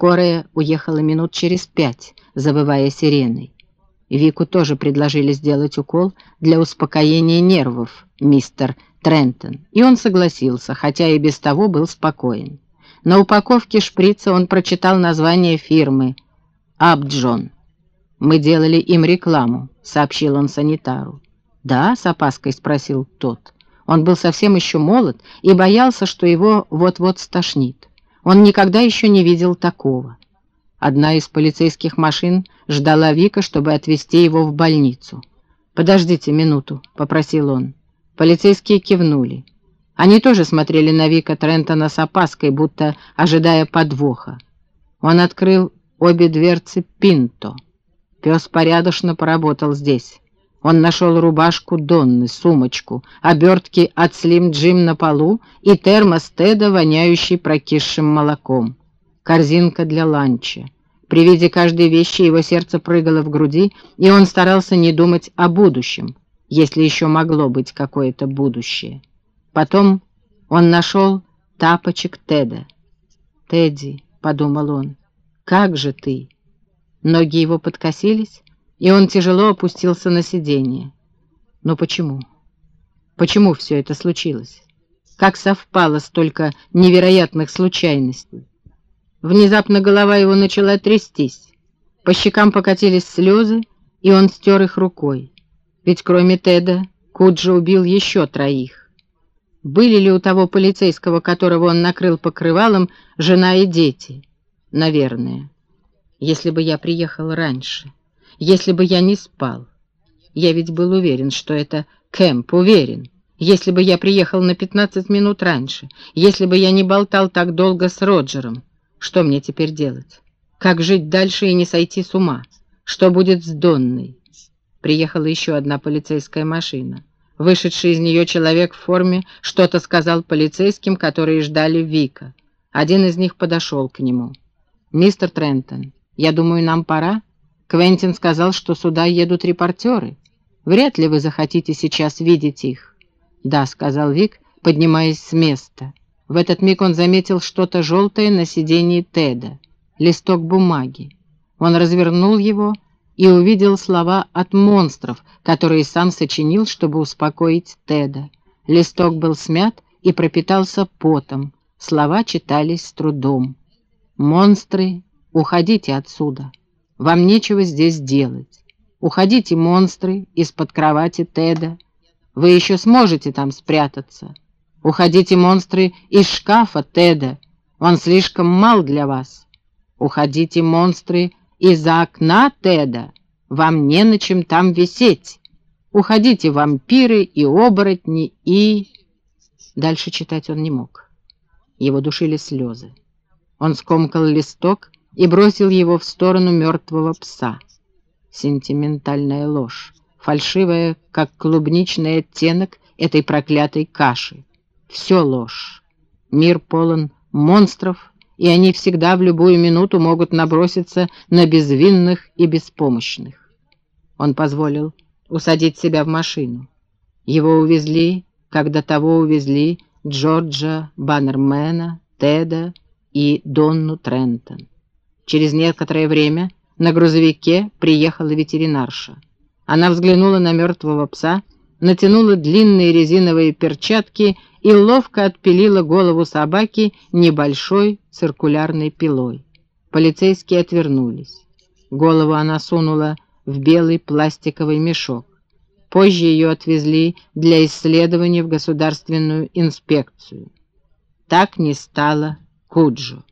Скорая уехала минут через пять, завывая сиреной. Вику тоже предложили сделать укол для успокоения нервов, мистер Трентон, и он согласился, хотя и без того был спокоен. На упаковке шприца он прочитал название фирмы «Абджон». «Мы делали им рекламу», — сообщил он санитару. «Да?» — с опаской спросил тот. Он был совсем еще молод и боялся, что его вот-вот стошнит. Он никогда еще не видел такого. Одна из полицейских машин ждала Вика, чтобы отвезти его в больницу. «Подождите минуту», — попросил он. Полицейские кивнули. Они тоже смотрели на Вика Трентона с опаской, будто ожидая подвоха. Он открыл обе дверцы Пинто. Пес порядочно поработал здесь. Он нашел рубашку Донны, сумочку, обертки от Слим Джим на полу и термос Теда, воняющий прокисшим молоком. Корзинка для ланча. При виде каждой вещи его сердце прыгало в груди, и он старался не думать о будущем, если еще могло быть какое-то будущее. Потом он нашел тапочек Теда. «Тедди», — подумал он, — «как же ты?» Ноги его подкосились, и он тяжело опустился на сиденье. Но почему? Почему все это случилось? Как совпало столько невероятных случайностей? Внезапно голова его начала трястись. По щекам покатились слезы, и он стер их рукой. Ведь кроме Теда Куджи убил еще троих. Были ли у того полицейского, которого он накрыл покрывалом, жена и дети? Наверное. Если бы я приехал раньше если бы я не спал. Я ведь был уверен, что это Кэмп, уверен. Если бы я приехал на 15 минут раньше, если бы я не болтал так долго с Роджером, что мне теперь делать? Как жить дальше и не сойти с ума? Что будет с Донной? Приехала еще одна полицейская машина. Вышедший из нее человек в форме что-то сказал полицейским, которые ждали Вика. Один из них подошел к нему. «Мистер Трентон, я думаю, нам пора?» Квентин сказал, что сюда едут репортеры. Вряд ли вы захотите сейчас видеть их. Да, сказал Вик, поднимаясь с места. В этот миг он заметил что-то желтое на сидении Теда. Листок бумаги. Он развернул его и увидел слова от монстров, которые сам сочинил, чтобы успокоить Теда. Листок был смят и пропитался потом. Слова читались с трудом. «Монстры, уходите отсюда!» Вам нечего здесь делать. Уходите, монстры, из-под кровати Теда. Вы еще сможете там спрятаться. Уходите, монстры, из шкафа Теда. Он слишком мал для вас. Уходите, монстры, из-за окна Теда. Вам не на чем там висеть. Уходите, вампиры и оборотни и... Дальше читать он не мог. Его душили слезы. Он скомкал листок и бросил его в сторону мертвого пса. Сентиментальная ложь, фальшивая, как клубничный оттенок этой проклятой каши. Все ложь. Мир полон монстров, и они всегда в любую минуту могут наброситься на безвинных и беспомощных. Он позволил усадить себя в машину. Его увезли, когда того увезли Джорджа Баннермена, Теда и Донну Трентон. Через некоторое время на грузовике приехала ветеринарша. Она взглянула на мертвого пса, натянула длинные резиновые перчатки и ловко отпилила голову собаки небольшой циркулярной пилой. Полицейские отвернулись. Голову она сунула в белый пластиковый мешок. Позже ее отвезли для исследования в государственную инспекцию. Так не стало Куджо.